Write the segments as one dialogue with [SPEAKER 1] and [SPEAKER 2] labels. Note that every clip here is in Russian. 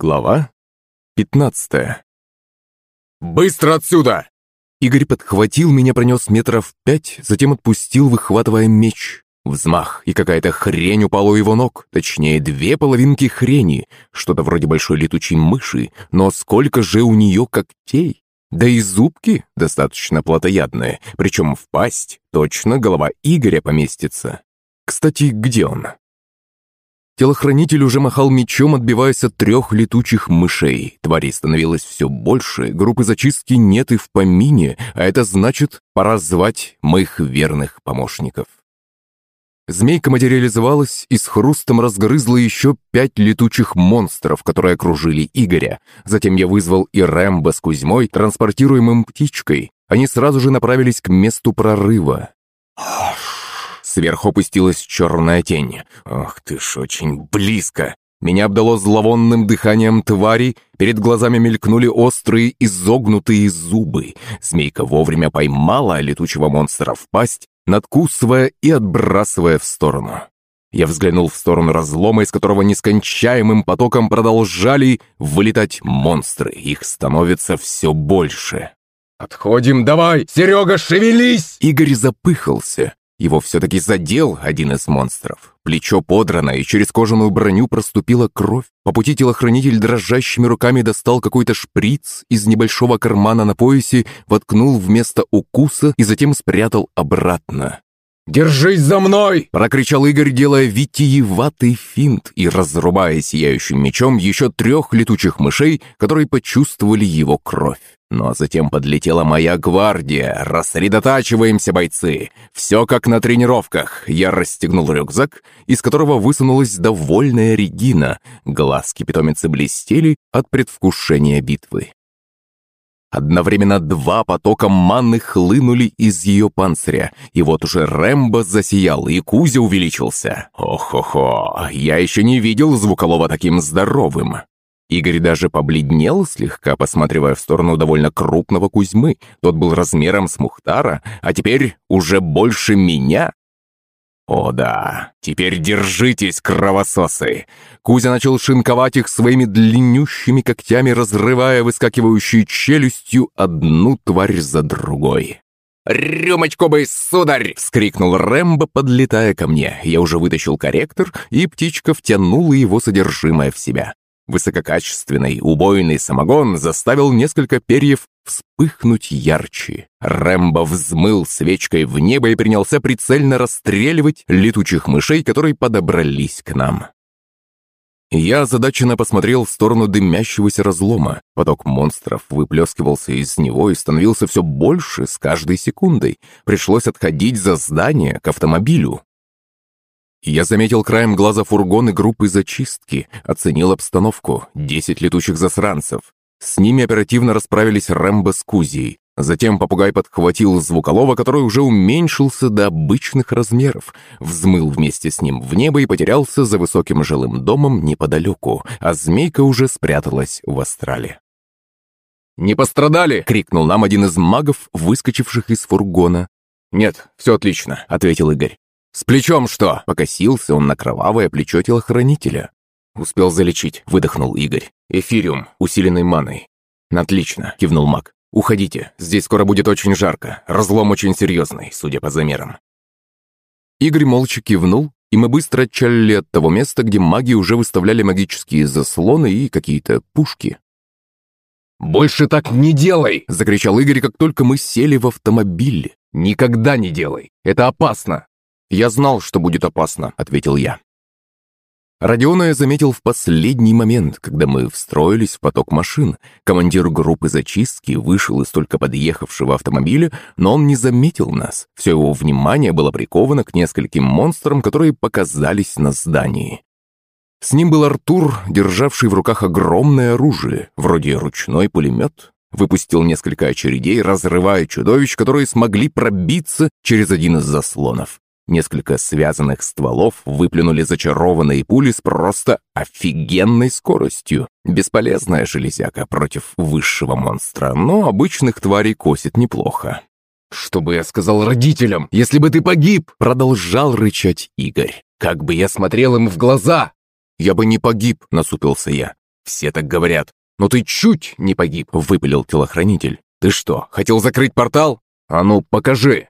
[SPEAKER 1] Глава 15
[SPEAKER 2] «Быстро отсюда!»
[SPEAKER 1] Игорь подхватил меня, пронес метров пять, затем отпустил, выхватывая меч. Взмах, и какая-то хрень упала у его ног, точнее, две половинки хрени, что-то вроде большой летучей мыши, но сколько же у нее когтей? Да и зубки достаточно плотоядные, причем в пасть точно голова Игоря поместится. Кстати, где он? Телохранитель уже махал мечом, отбиваясь от трех летучих мышей. Тварей становилось все больше, группы зачистки нет и в помине, а это значит, пора звать моих верных помощников. Змейка материализовалась и с хрустом разгрызла еще пять летучих монстров, которые окружили Игоря. Затем я вызвал и Рэмбо с Кузьмой, транспортируемым птичкой. Они сразу же направились к месту прорыва. Сверху опустилась черная тень. Ох ты ж, очень близко. Меня обдало зловонным дыханием твари, перед глазами мелькнули острые изогнутые зубы. Змейка вовремя поймала летучего монстра в пасть, надкусывая и отбрасывая в сторону. Я взглянул в сторону разлома, из которого нескончаемым потоком продолжали вылетать монстры. Их становится все больше.
[SPEAKER 2] «Отходим, давай! Серега, шевелись!»
[SPEAKER 1] Игорь запыхался. Его все-таки задел один из монстров. Плечо подрано, и через кожаную броню проступила кровь. По пути телохранитель дрожащими руками достал какой-то шприц из небольшого кармана на поясе, воткнул вместо укуса и затем спрятал обратно.
[SPEAKER 2] «Держись за мной!»
[SPEAKER 1] – прокричал Игорь, делая витиеватый финт и разрубая сияющим мечом еще трех летучих мышей, которые почувствовали его кровь. Ну а затем подлетела моя гвардия. «Рассредотачиваемся, бойцы! Все как на тренировках!» Я расстегнул рюкзак, из которого высунулась довольная Регина. Глазки питомицы блестели от предвкушения битвы. Одновременно два потока манны хлынули из ее панциря, и вот уже Рэмбо засиял, и Кузя увеличился. Ох-хо-хо, я еще не видел звуколова таким здоровым. Игорь даже побледнел, слегка посматривая в сторону довольно крупного Кузьмы. Тот был размером с Мухтара, а теперь уже больше меня. О да, теперь держитесь, кровососы! Кузя начал шинковать их своими длиннющими когтями, разрывая выскакивающую челюстью одну тварь за другой.
[SPEAKER 2] «Рюмочку бы, сударь!»
[SPEAKER 1] — вскрикнул Рэмбо, подлетая ко мне. Я уже вытащил корректор, и птичка втянула его содержимое в себя. Высококачественный убойный самогон заставил несколько перьев вспыхнуть ярче. Рэмбо взмыл свечкой в небо и принялся прицельно расстреливать летучих мышей, которые подобрались к нам. Я озадаченно посмотрел в сторону дымящегося разлома. Поток монстров выплескивался из него и становился все больше с каждой секундой. Пришлось отходить за здание к автомобилю. Я заметил краем глаза фургоны группы зачистки, оценил обстановку. Десять летучих засранцев. С ними оперативно расправились Рэмбо с Кузией. Затем попугай подхватил звуколова, который уже уменьшился до обычных размеров, взмыл вместе с ним в небо и потерялся за высоким жилым домом неподалеку, а змейка уже спряталась в астрале.
[SPEAKER 2] «Не пострадали!» — крикнул нам один из магов, выскочивших из фургона.
[SPEAKER 1] «Нет, все отлично», — ответил Игорь.
[SPEAKER 2] «С плечом что?»
[SPEAKER 1] — покосился он на кровавое плечо телохранителя.
[SPEAKER 2] «Успел залечить», — выдохнул Игорь.
[SPEAKER 1] «Эфириум, усиленный маной».
[SPEAKER 2] «Отлично», — кивнул маг. «Уходите, здесь скоро будет очень жарко. Разлом очень серьезный, судя по замерам».
[SPEAKER 1] Игорь молча кивнул, и мы быстро отчалили от того места, где маги уже выставляли магические заслоны и какие-то пушки.
[SPEAKER 2] «Больше так не делай!»
[SPEAKER 1] — закричал Игорь, как только мы сели в автомобиль.
[SPEAKER 2] «Никогда не делай! Это опасно!»
[SPEAKER 1] «Я знал, что будет опасно», — ответил я. Родиона я заметил в последний момент, когда мы встроились в поток машин. Командир группы зачистки вышел из только подъехавшего автомобиля, но он не заметил нас. Все его внимание было приковано к нескольким монстрам, которые показались на здании. С ним был Артур, державший в руках огромное оружие, вроде ручной пулемет. Выпустил несколько очередей, разрывая чудовищ, которые смогли пробиться через один из заслонов. Несколько связанных стволов выплюнули зачарованные пули с просто офигенной скоростью. Бесполезная железяка против высшего монстра, но обычных тварей косит неплохо.
[SPEAKER 2] «Что бы я сказал родителям, если бы ты погиб?»
[SPEAKER 1] Продолжал рычать Игорь.
[SPEAKER 2] «Как бы я смотрел им в глаза!»
[SPEAKER 1] «Я бы не погиб», — насупился я.
[SPEAKER 2] «Все так говорят». «Но ты чуть не погиб», — выпалил телохранитель. «Ты что, хотел закрыть портал? А ну, покажи!»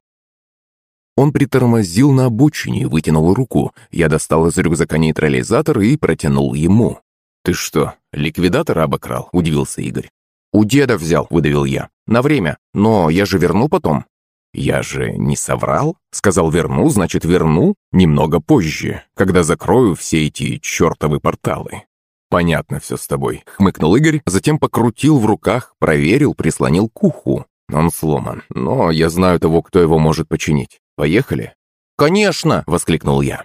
[SPEAKER 2] Он притормозил на обочине, вытянул руку. Я достал из рюкзака нейтрализатор и протянул ему. «Ты что, ликвидатора обокрал?» – удивился Игорь. «У деда взял», – выдавил я. «На время. Но я же верну потом». «Я же не соврал?» Сказал верну, значит верну немного позже, когда закрою все эти чертовы порталы. «Понятно все с тобой», — хмыкнул Игорь, затем покрутил в руках, проверил, прислонил к уху. Он сломан, но я знаю того, кто его может починить. Поехали?» «Конечно!» — воскликнул я.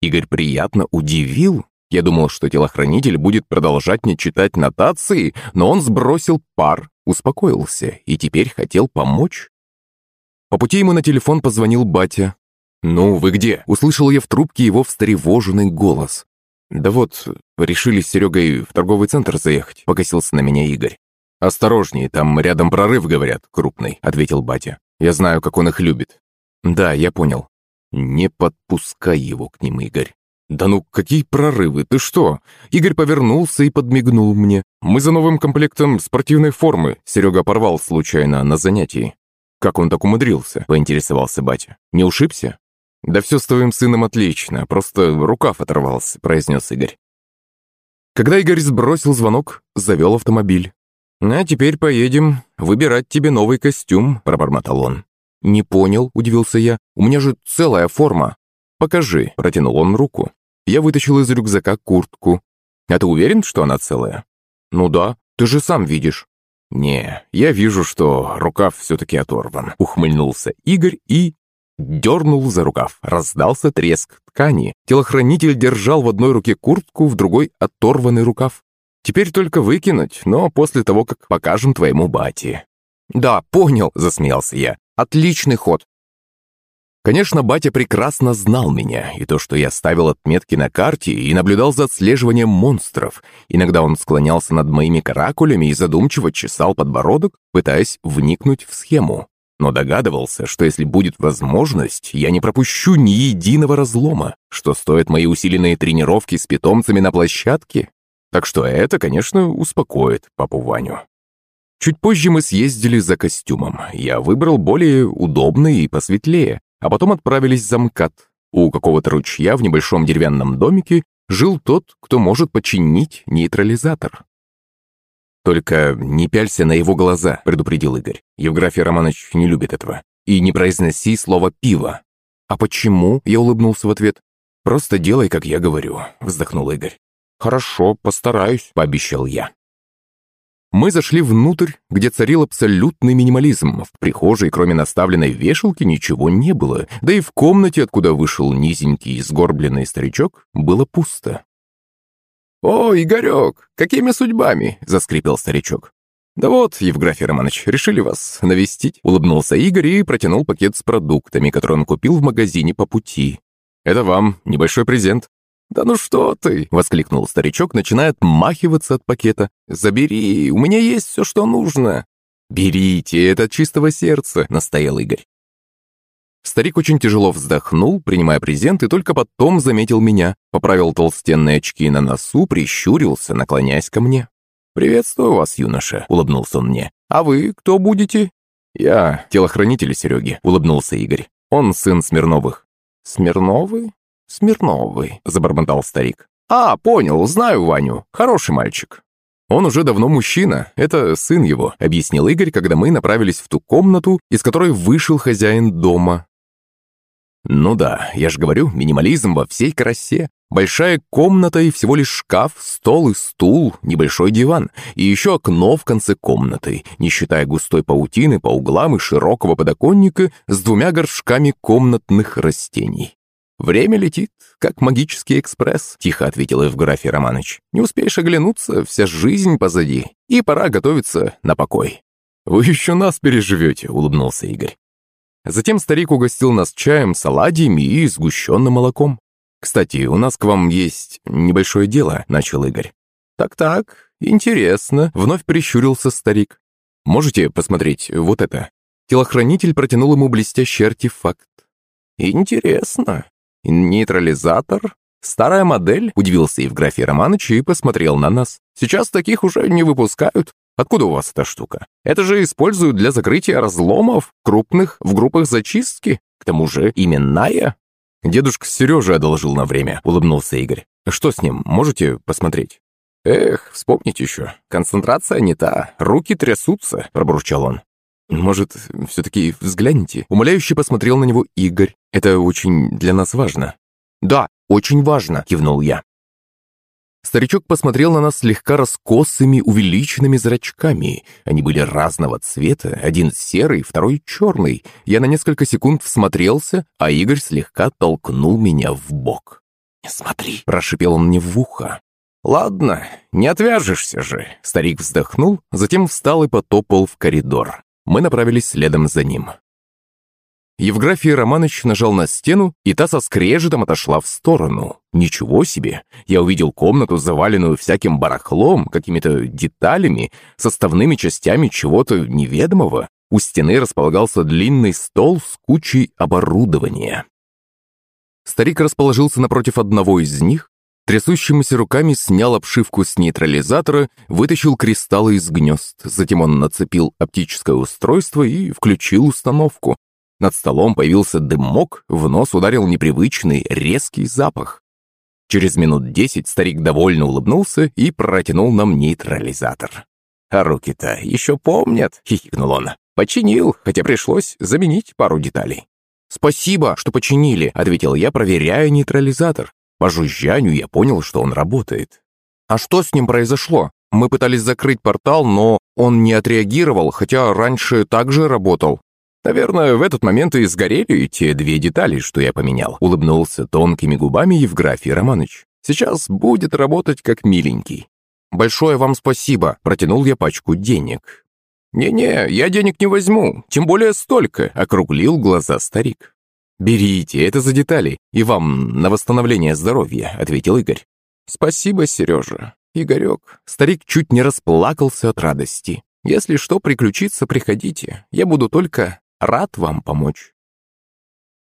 [SPEAKER 2] Игорь приятно удивил. Я думал, что телохранитель будет продолжать мне читать нотации, но он сбросил пар, успокоился и теперь хотел помочь. По пути ему на телефон позвонил батя. «Ну, вы где?» — услышал я в трубке его встревоженный голос. «Да вот, решили с Серегой в торговый центр заехать», — покосился на меня Игорь. «Осторожнее, там рядом прорыв, говорят, крупный», — ответил батя. «Я знаю, как он их любит». «Да, я понял». «Не подпускай его к ним, Игорь». «Да ну, какие прорывы, ты что?» Игорь повернулся и подмигнул мне. «Мы за новым комплектом спортивной формы. Серега порвал случайно на занятии». «Как он так умудрился?» – поинтересовался батя. «Не ушибся?» «Да все с твоим сыном отлично, просто рукав оторвался», – произнес Игорь. Когда Игорь сбросил звонок, завел автомобиль. «А теперь поедем выбирать тебе новый костюм», – пробормотал он. «Не понял», – удивился я. «У меня же целая форма». «Покажи», – протянул он руку. Я вытащил из рюкзака куртку. «А ты уверен, что она целая?» «Ну да, ты же сам видишь». «Не, я вижу, что рукав все-таки оторван», — ухмыльнулся Игорь и... Дернул за рукав, раздался треск ткани. Телохранитель держал в одной руке куртку, в другой — оторванный рукав. «Теперь только выкинуть, но после того, как покажем твоему бате». «Да, понял», — засмеялся я. «Отличный ход. Конечно, батя прекрасно знал меня, и то, что я ставил отметки на карте и наблюдал за отслеживанием монстров. Иногда он склонялся над моими каракулями и задумчиво чесал подбородок, пытаясь вникнуть в схему. Но догадывался, что если будет возможность, я не пропущу ни единого разлома, что стоят мои усиленные тренировки с питомцами на площадке. Так что это, конечно, успокоит папу Ваню. Чуть позже мы съездили за костюмом. Я выбрал более удобный и посветлее, а потом отправились за МКАД. У какого-то ручья в небольшом деревянном домике жил тот, кто может починить нейтрализатор. «Только не пялься на его глаза», — предупредил Игорь. «Евграфий Романович не любит этого. И не произноси слово «пиво». «А почему?» — я улыбнулся в ответ. «Просто делай, как я говорю», — вздохнул Игорь. «Хорошо, постараюсь», — пообещал я. Мы зашли внутрь, где царил абсолютный минимализм. В прихожей, кроме наставленной вешалки, ничего не было. Да и в комнате, откуда вышел низенький, сгорбленный старичок, было пусто. «О, Игорек, какими судьбами?» – заскрипел старичок. «Да вот, Евграфий Романович, решили вас навестить», – улыбнулся Игорь и протянул пакет с продуктами, который он купил в магазине по пути. «Это вам небольшой презент». «Да ну что ты!» — воскликнул старичок, начиная отмахиваться от пакета. «Забери, у меня есть все, что нужно». «Берите, это от чистого сердца», — настоял Игорь. Старик очень тяжело вздохнул, принимая презент, и только потом заметил меня, поправил толстенные очки на носу, прищурился, наклоняясь ко мне. «Приветствую вас, юноша», — улыбнулся он мне. «А вы кто будете?» «Я телохранитель Сереги», — улыбнулся Игорь. «Он сын Смирновых». «Смирновы?» «Смирновый», — забормотал старик. «А, понял, знаю Ваню. Хороший мальчик». «Он уже давно мужчина, это сын его», — объяснил Игорь, когда мы направились в ту комнату, из которой вышел хозяин дома. «Ну да, я же говорю, минимализм во всей красе. Большая комната и всего лишь шкаф, стол и стул, небольшой диван, и еще окно в конце комнаты, не считая густой паутины по углам и широкого подоконника с двумя горшками комнатных растений. «Время летит, как магический экспресс», — тихо ответил Евграфий Романович. «Не успеешь оглянуться, вся жизнь позади, и пора готовиться на покой». «Вы еще нас переживете», — улыбнулся Игорь. Затем старик угостил нас чаем, саладиями и сгущенным молоком. «Кстати, у нас к вам есть небольшое дело», — начал Игорь. «Так-так, интересно», — вновь прищурился старик. «Можете посмотреть вот это?» Телохранитель протянул ему блестящий артефакт. «Интересно. Нейтрализатор?
[SPEAKER 1] «Старая модель?» – удивился Евграфий Романович и посмотрел на нас. «Сейчас таких уже не выпускают. Откуда у вас эта штука? Это же используют для закрытия разломов, крупных, в группах зачистки. К тому же именная». «Дедушка Сережа одолжил на время», – улыбнулся Игорь. «Что с ним? Можете посмотреть?» «Эх, вспомните еще. Концентрация не та, руки трясутся», – пробурчал он. «Может, все-таки взгляните?» Умоляюще посмотрел на него Игорь. «Это очень для нас важно». «Да, очень важно», – кивнул я. Старичок посмотрел на нас слегка раскосыми, увеличенными зрачками. Они были разного цвета, один серый, второй черный. Я на несколько секунд всмотрелся, а Игорь слегка толкнул меня в бок. «Не смотри», – прошипел он мне в ухо. «Ладно, не отвяжешься же», – старик вздохнул, затем встал и потопал в коридор. Мы направились следом за ним. Евграфий Романович нажал на стену, и та со скрежетом отошла в сторону. Ничего себе! Я увидел комнату, заваленную всяким барахлом, какими-то деталями, составными частями чего-то неведомого. У стены располагался длинный стол с кучей оборудования. Старик расположился напротив одного из них, трясущимися руками снял обшивку с нейтрализатора, вытащил кристаллы из гнезд, затем он нацепил оптическое устройство и включил установку. Над столом появился дымок, в нос ударил непривычный, резкий запах. Через минут десять старик довольно улыбнулся и протянул нам нейтрализатор. «А руки-то еще помнят», — хихикнул он. «Починил, хотя пришлось заменить пару деталей». «Спасибо, что починили», — ответил я, проверяя нейтрализатор. По жужжанию я понял, что он работает. «А что с ним произошло? Мы пытались закрыть портал, но он не отреагировал, хотя раньше также работал. Наверное, в этот момент и сгорели те две детали, что я поменял. Улыбнулся тонкими губами Евграфий Романович. Сейчас будет работать как миленький. Большое вам спасибо, протянул я пачку денег. «Не-не, я денег не возьму, тем более столько», — округлил глаза старик. «Берите, это за детали, и вам на восстановление здоровья», — ответил Игорь. «Спасибо, Сережа. Игорек». Старик чуть не расплакался от радости. «Если что приключится, приходите. Я буду только Рад вам помочь».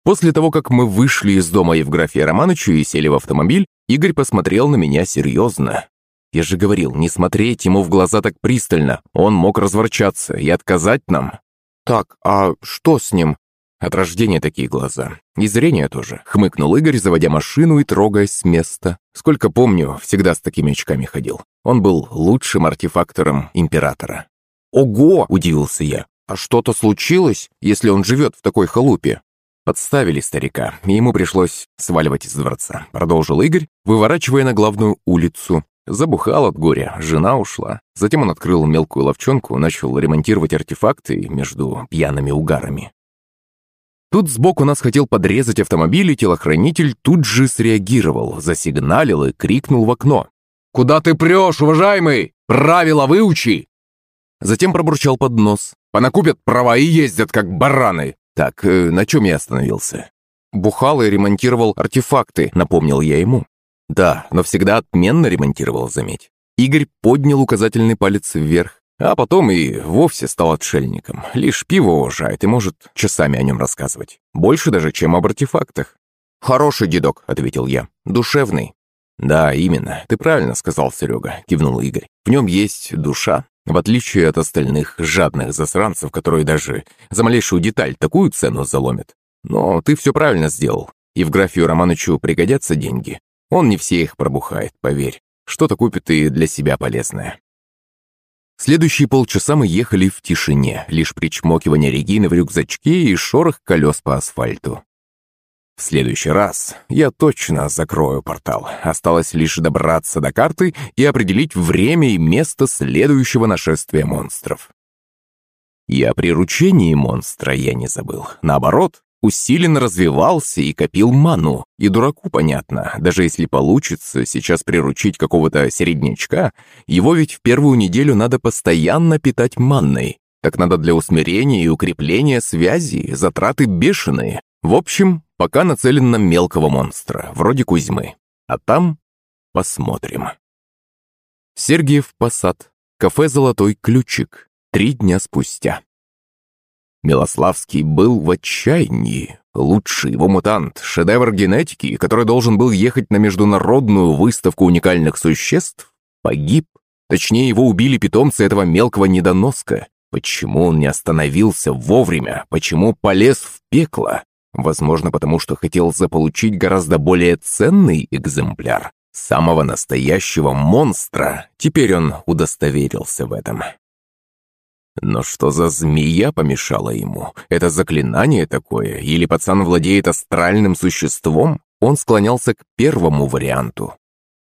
[SPEAKER 1] После того, как мы вышли из дома Евграфия Романовича и сели в автомобиль, Игорь посмотрел на меня серьезно. Я же говорил, не смотреть ему в глаза так пристально. Он мог разворчаться и отказать нам. «Так, а что с ним?» От рождения такие глаза. И зрение тоже. Хмыкнул Игорь, заводя машину и трогаясь с места. Сколько помню, всегда с такими очками ходил. Он был лучшим артефактором императора. «Ого!» – удивился я. А что-то случилось, если он живет в такой халупе? Подставили старика, и ему пришлось сваливать из дворца. Продолжил Игорь, выворачивая на главную улицу. Забухал от горя, жена ушла. Затем он открыл мелкую ловчонку, начал ремонтировать артефакты между пьяными угарами. Тут сбоку нас хотел подрезать автомобиль, и телохранитель тут же среагировал, засигналил и крикнул в окно. «Куда ты прешь, уважаемый? Правила выучи!» Затем пробурчал под нос. Понакупят права и ездят, как бараны. Так, э, на чем я остановился? Бухал и ремонтировал артефакты, напомнил я ему. Да, но всегда отменно ремонтировал, заметь. Игорь поднял указательный палец вверх, а потом и вовсе стал отшельником. Лишь пиво уважает и может часами о нем рассказывать. Больше даже, чем об артефактах. «Хороший дедок», — ответил я. «Душевный». «Да, именно. Ты правильно сказал, Серега», — кивнул Игорь. «В нем есть душа, в отличие от остальных жадных засранцев, которые даже за малейшую деталь такую цену заломят. Но ты все правильно сделал. И в графию Романычу пригодятся деньги. Он не все их пробухает, поверь. Что-то купит и для себя полезное. Следующие полчаса мы ехали в тишине, лишь причмокивание Регины в рюкзачке и шорох колес по асфальту. В следующий раз я точно закрою портал. Осталось лишь добраться до карты и определить время и место следующего нашествия монстров. И о приручении монстра я не забыл. Наоборот, усиленно развивался и копил ману. И дураку понятно, даже если получится сейчас приручить какого-то середнячка, его ведь в первую неделю надо постоянно питать манной. Так надо для усмирения и укрепления связи, затраты бешеные. В общем, Пока нацелен на мелкого монстра, вроде Кузьмы. А там посмотрим. Сергиев Посад. Кафе «Золотой ключик». Три дня спустя. Милославский был в отчаянии. Лучший его мутант, шедевр генетики, который должен был ехать на международную выставку уникальных существ, погиб. Точнее, его убили питомцы этого мелкого недоноска. Почему он не остановился вовремя? Почему полез в пекло? Возможно, потому что хотел заполучить гораздо более ценный экземпляр. Самого настоящего монстра. Теперь он удостоверился в этом. Но что за змея помешала ему? Это заклинание такое? Или пацан владеет астральным существом? Он склонялся к первому варианту.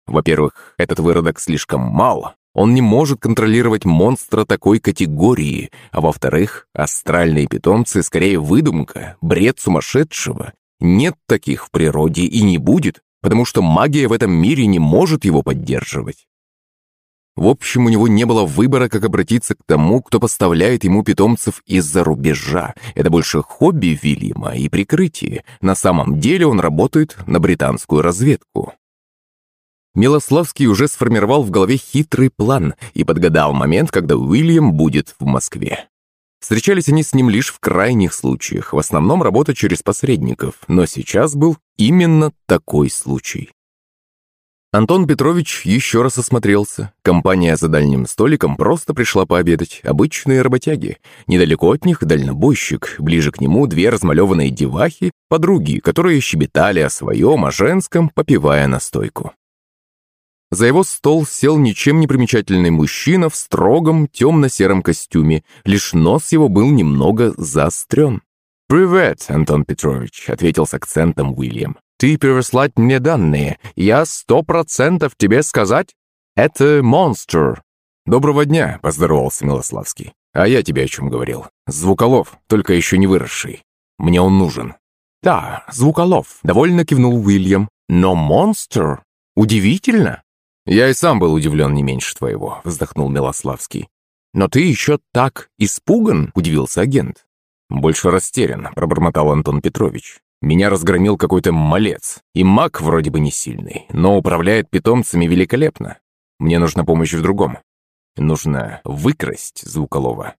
[SPEAKER 1] Во-первых, этот выродок слишком мал. Он не может контролировать монстра такой категории. А во-вторых, астральные питомцы скорее выдумка, бред сумасшедшего. Нет таких в природе и не будет, потому что магия в этом мире не может его поддерживать. В общем, у него не было выбора, как обратиться к тому, кто поставляет ему питомцев из-за рубежа. Это больше хобби Вильяма и прикрытие. На самом деле он работает на британскую разведку. Милославский уже сформировал в голове хитрый план и подгадал момент, когда Уильям будет в Москве. Встречались они с ним лишь в крайних случаях, в основном работа через посредников, но сейчас был именно такой случай. Антон Петрович еще раз осмотрелся. Компания за дальним столиком просто пришла пообедать. Обычные работяги. Недалеко от них дальнобойщик. Ближе к нему две размалеванные девахи, подруги, которые щебетали о своем, о женском, попивая настойку. За его стол сел ничем не примечательный мужчина в строгом темно-сером костюме. Лишь нос его был немного заострен. «Привет, Антон Петрович», — ответил с акцентом Уильям. Ты переслать мне данные. Я сто процентов тебе сказать? Это монстр. Доброго дня, поздоровался Милославский. А я тебе о чем говорил. Звуколов, только еще не выросший. Мне он нужен. Да, Звуколов, довольно кивнул Уильям. Но монстр? Удивительно. Я и сам был удивлен не меньше твоего, вздохнул Милославский. «Но ты еще так испуган?» – удивился агент. «Больше растерян», – пробормотал Антон Петрович. Меня разгромил какой-то малец. И маг вроде бы не сильный, но управляет питомцами великолепно. Мне нужна помощь в другом. Нужно выкрасть звуколова.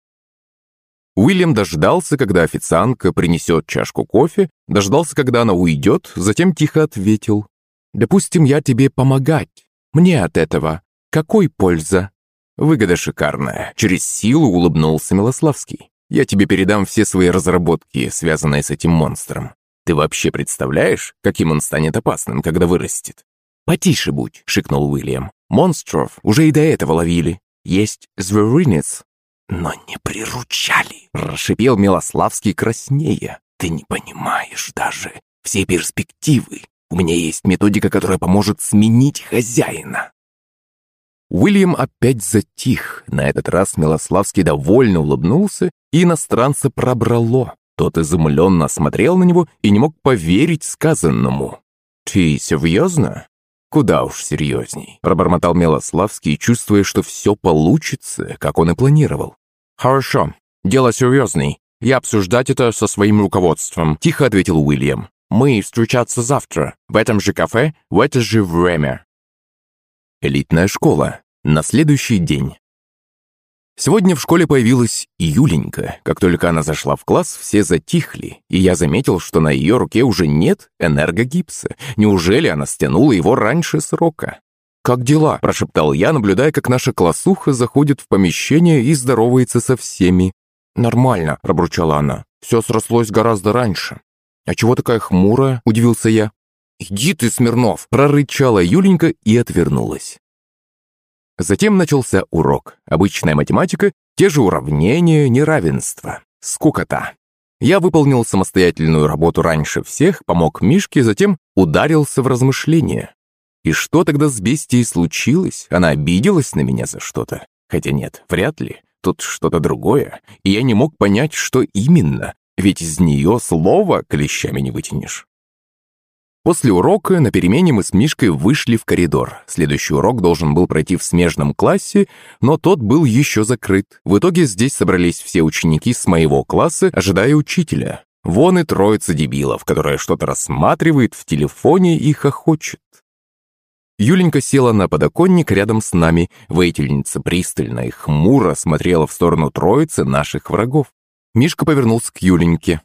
[SPEAKER 1] Уильям дождался, когда официантка принесет чашку кофе, дождался, когда она уйдет, затем тихо ответил. «Допустим, я тебе помогать. Мне от этого какой польза?» Выгода шикарная. Через силу улыбнулся Милославский. «Я тебе передам все свои разработки, связанные с этим монстром. Ты вообще представляешь, каким он станет опасным, когда вырастет?» «Потише будь», — шикнул Уильям. «Монстров уже и до этого ловили. Есть зверинец». «Но не приручали», — расшипел Милославский краснее. «Ты не понимаешь даже все перспективы. У меня есть методика, которая поможет сменить хозяина». Уильям опять затих. На этот раз Милославский довольно улыбнулся, и иностранца пробрало. Тот изумленно смотрел на него и не мог поверить сказанному. «Ты серьезно?» «Куда уж серьезней», – пробормотал Милославский, чувствуя, что все получится, как он и планировал. «Хорошо, дело серьезное. Я обсуждать это со своим руководством», – тихо ответил Уильям. «Мы встречаться завтра, в этом же кафе, в это же время». Элитная школа. На следующий день. Сегодня в школе появилась Юленька. Как только она зашла в класс, все затихли, и я заметил, что на ее руке уже нет энергогипса. Неужели она стянула его раньше срока? «Как дела?» – прошептал я, наблюдая, как наша классуха заходит в помещение и здоровается со всеми. «Нормально», – пробурчала она. «Все срослось гораздо раньше». «А чего такая хмурая?» – удивился я. «Иди ты, Смирнов!» – прорычала Юленька и отвернулась. Затем начался урок. Обычная математика, те же уравнения, неравенство. Скукота. Я выполнил самостоятельную работу раньше всех, помог Мишке, затем ударился в размышления. И что тогда с бестией случилось? Она обиделась на меня за что-то? Хотя нет, вряд ли. Тут что-то другое. И я не мог понять, что именно. Ведь из нее слова клещами не вытянешь. После урока на перемене мы с Мишкой вышли в коридор. Следующий урок должен был пройти в смежном классе, но тот был еще закрыт. В итоге здесь собрались все ученики с моего класса, ожидая учителя. Вон и троица дебилов, которая что-то рассматривает в телефоне и хохочет. Юленька села на подоконник рядом с нами. Воительница пристально и хмуро смотрела в сторону троицы наших врагов. Мишка повернулся к Юленьке.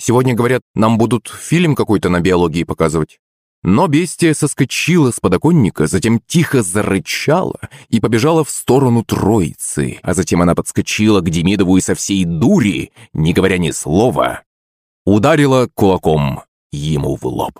[SPEAKER 1] «Сегодня, говорят, нам будут фильм какой-то на биологии показывать». Но бестия соскочила с подоконника, затем тихо зарычала и побежала в сторону троицы, а затем она подскочила к Демидову и со всей дури, не говоря ни слова, ударила кулаком ему в лоб.